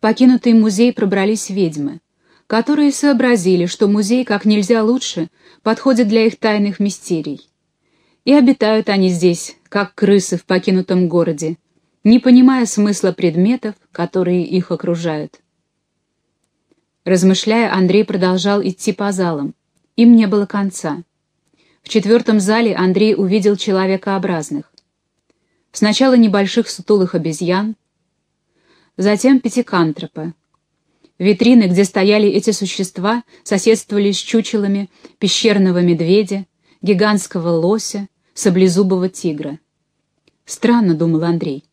покинутый музей пробрались ведьмы, которые сообразили, что музей как нельзя лучше подходит для их тайных мистерий. И обитают они здесь, как крысы в покинутом городе, не понимая смысла предметов, которые их окружают. Размышляя, Андрей продолжал идти по залам. Им не было конца. В четвертом зале Андрей увидел человекообразных. Сначала небольших сутулых обезьян, затем пятикантропа. Витрины, где стояли эти существа, соседствовали с чучелами пещерного медведя, гигантского лося, саблезубого тигра. Странно, думал Андрей.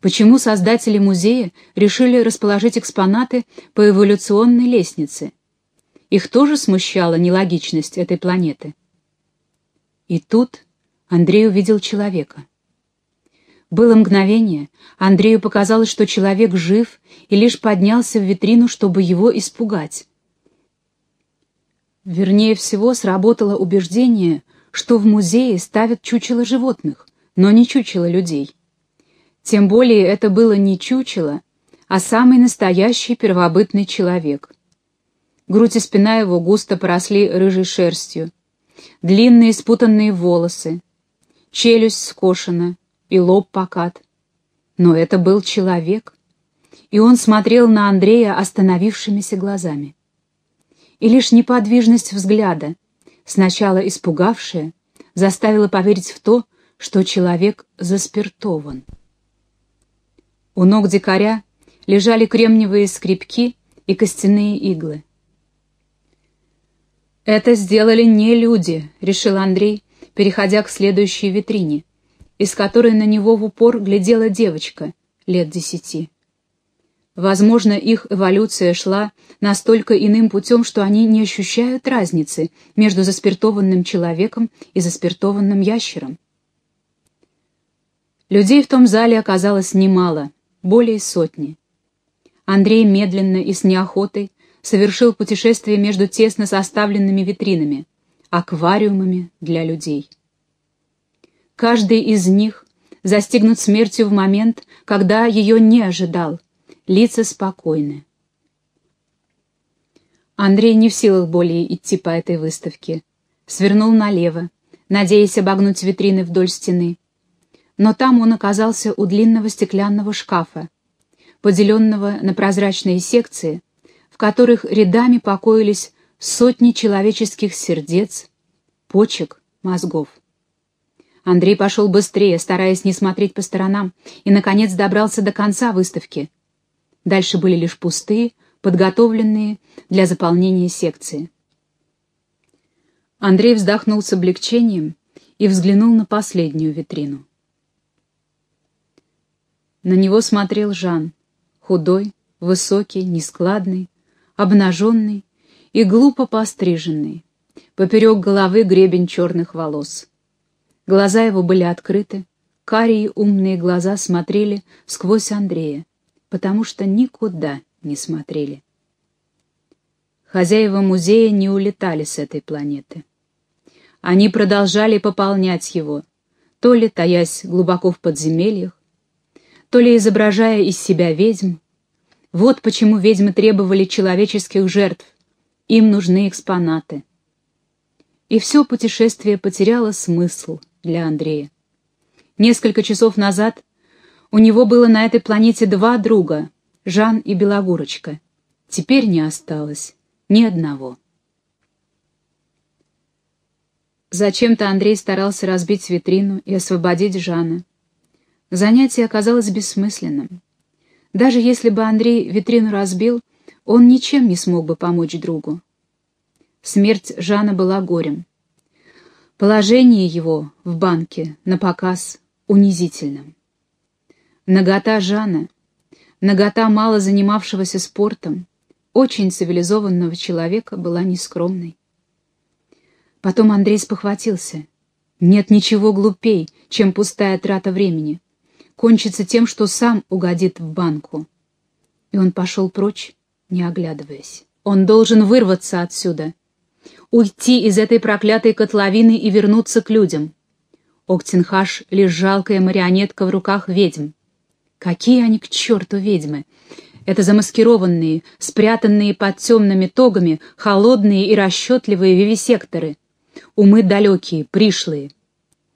Почему создатели музея решили расположить экспонаты по эволюционной лестнице? Их тоже смущала нелогичность этой планеты. И тут Андрей увидел человека. Было мгновение, Андрею показалось, что человек жив и лишь поднялся в витрину, чтобы его испугать. Вернее всего, сработало убеждение, что в музее ставят чучело животных, но не чучело людей. Тем более это было не чучело, а самый настоящий первобытный человек. Грудь и спина его густо поросли рыжей шерстью, длинные спутанные волосы, челюсть скошена и лоб покат. Но это был человек, и он смотрел на Андрея остановившимися глазами. И лишь неподвижность взгляда, сначала испугавшая, заставила поверить в то, что человек заспиртован. У ног дикаря лежали кремниевые скребки и костяные иглы. «Это сделали не люди», — решил Андрей, переходя к следующей витрине, из которой на него в упор глядела девочка лет десяти. Возможно, их эволюция шла настолько иным путем, что они не ощущают разницы между заспиртованным человеком и заспиртованным ящером. Людей в том зале оказалось немало — более сотни. Андрей медленно и с неохотой совершил путешествие между тесно составленными витринами, аквариумами для людей. Каждый из них застигнут смертью в момент, когда ее не ожидал, лица спокойны. Андрей не в силах более идти по этой выставке. Свернул налево, надеясь обогнуть витрины вдоль стены, но там он оказался у длинного стеклянного шкафа, поделенного на прозрачные секции, в которых рядами покоились сотни человеческих сердец, почек, мозгов. Андрей пошел быстрее, стараясь не смотреть по сторонам, и, наконец, добрался до конца выставки. Дальше были лишь пустые, подготовленные для заполнения секции. Андрей вздохнул с облегчением и взглянул на последнюю витрину. На него смотрел Жан, худой, высокий, нескладный, обнаженный и глупо постриженный. Поперек головы гребень черных волос. Глаза его были открыты, карие умные глаза смотрели сквозь Андрея, потому что никуда не смотрели. Хозяева музея не улетали с этой планеты. Они продолжали пополнять его, то ли таясь глубоко в подземельях, то ли изображая из себя ведьм. Вот почему ведьмы требовали человеческих жертв. Им нужны экспонаты. И все путешествие потеряло смысл для Андрея. Несколько часов назад у него было на этой планете два друга, Жан и Белогурочка. Теперь не осталось ни одного. Зачем-то Андрей старался разбить витрину и освободить Жана. Занятие оказалось бессмысленным. Даже если бы Андрей витрину разбил, он ничем не смог бы помочь другу. Смерть Жана была горем. Положение его в банке на показ унизительным. Нагота Жана, нагота мало занимавшегося спортом, очень цивилизованного человека была нескромной. Потом Андрей спохватился. Нет ничего глупей, чем пустая трата времени кончится тем, что сам угодит в банку. И он пошел прочь, не оглядываясь. Он должен вырваться отсюда, уйти из этой проклятой котловины и вернуться к людям. Октенхаш — лишь жалкая марионетка в руках ведьм. Какие они к черту ведьмы! Это замаскированные, спрятанные под темными тогами, холодные и расчетливые вивисекторы. Умы далекие, пришлые.